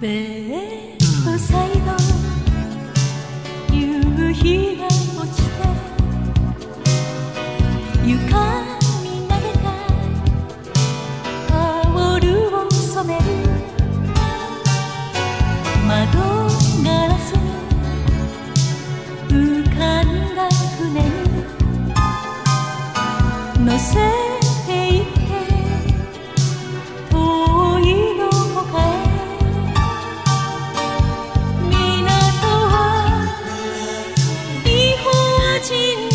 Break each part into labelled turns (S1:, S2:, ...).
S1: ベッドサイド夕日が落ちて床に投げたタオルを染める窓ガラスに浮か。んだ船に乗せ情。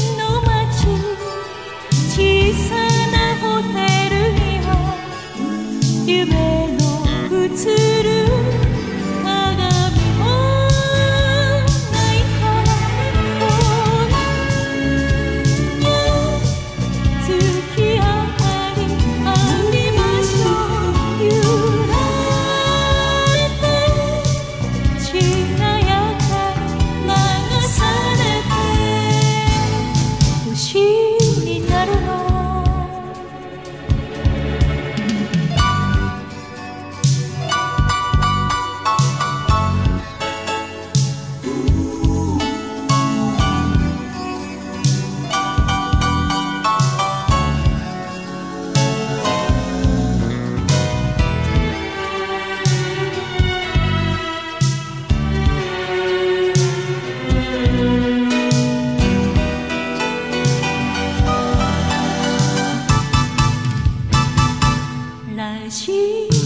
S1: 情。